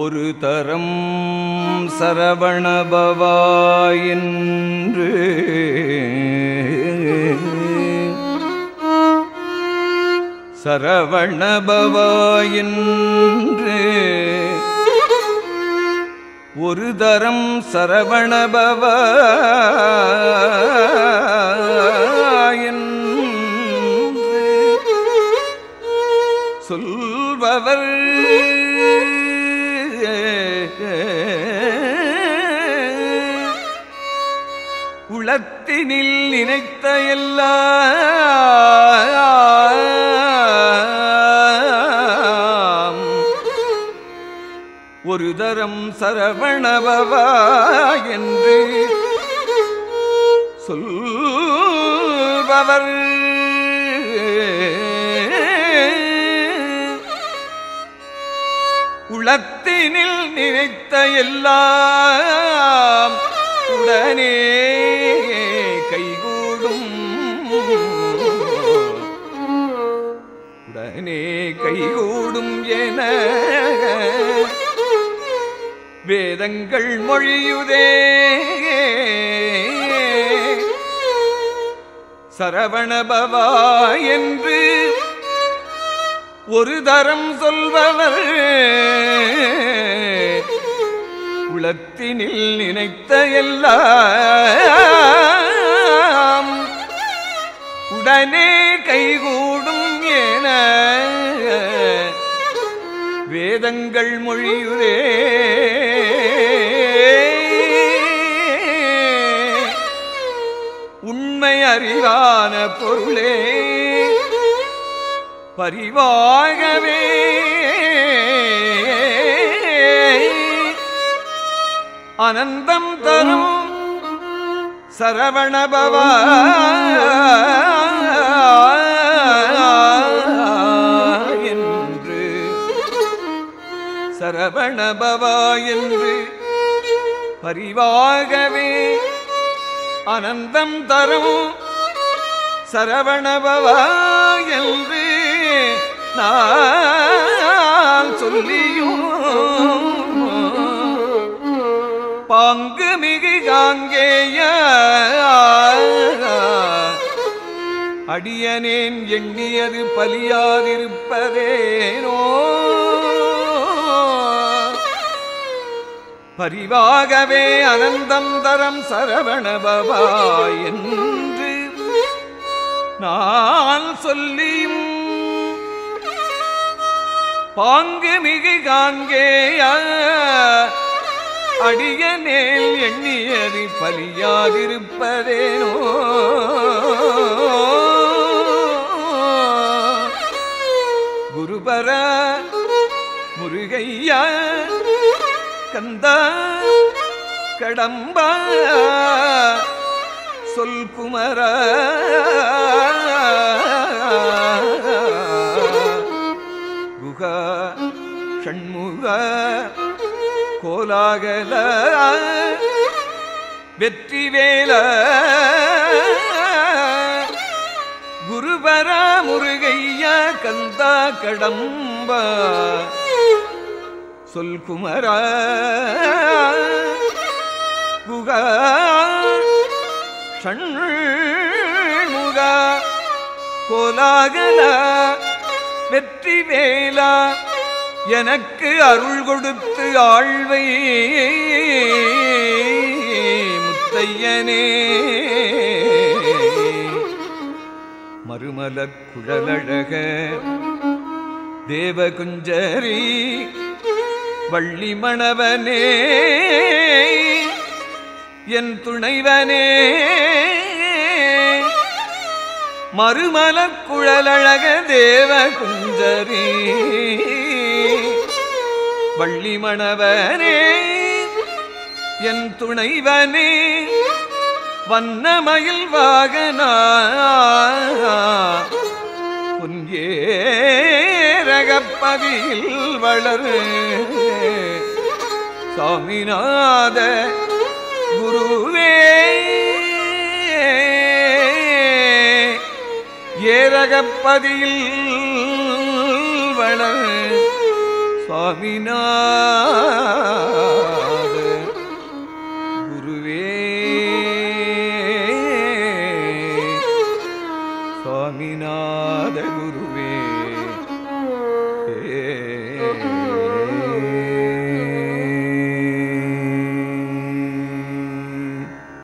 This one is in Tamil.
ஒரு தரம் சரவணபவாயின்று. சரவணபவாயின்று. ஒரு தரம் சரவணபவ சொல்பவர் நலத்தினில் நினைத்த எல்லாம் ஒரு தரம் சரவணபவா என்று சொல்பவர். உளத்தினில் நினைத்த எல்லாம் உடனே கைகூடும். உடனே கைகூடும் என வேதங்கள் மொழியுதே. சரவணபவா என்று ஒரு தரம் சொல்பவர். உளத்தினில் நினைத்த எல்லா உடனே கைகூடும் என வேதங்கள் மொழியுரே உண்மை அறிவான பொருளே. பரிவாகவே. அனந்தம் தரும் சரவணபவா சரவணபவா என்று பரிவாகவே அனந்தம் தரும் சரவணபவா என்று நான் சொல்லியும் பாங்கு மிகு காங்கேய அடியனேன் எண்ணியது பலியாதிருப்பதேனோ பரிவாகவே அனந்தம் தரம் சரவணபவாய் என்று நான் சொல்லியும் பாங்கு மிகு காங்கேய அடியனேல் எண்ணியது பலியாதிருப்பதேனோ? குருபர முருகையா கந்த கடம்ப சொல் குமர. குக ஷண்முக கோலாகல வெற்றி வேல குருபர முருகைய கந்தா கடம்பா சொல் குமர. குக. ஷண்முக கோலாகல. வெற்றி வேலா எனக்கு அருள் கொடுத்து ஆழ்வை முத்தையனே. மறுமலக் குழலழக. தேவகுஞ்சரி. வள்ளி மணவனே என் துணைவனே மறுமலக் குழலழக தேவ குஞ்சரி வள்ளி மணவனே என் துணைவனே வண்ணமயில் வாகனா பொன்கேரகப்பதியில் வளரு. சாமிநாத குருவே. ஏரகப்பதியில் வளர் சுவாமிநாத குருவே. சுவாமிநாத குருவே. ஏ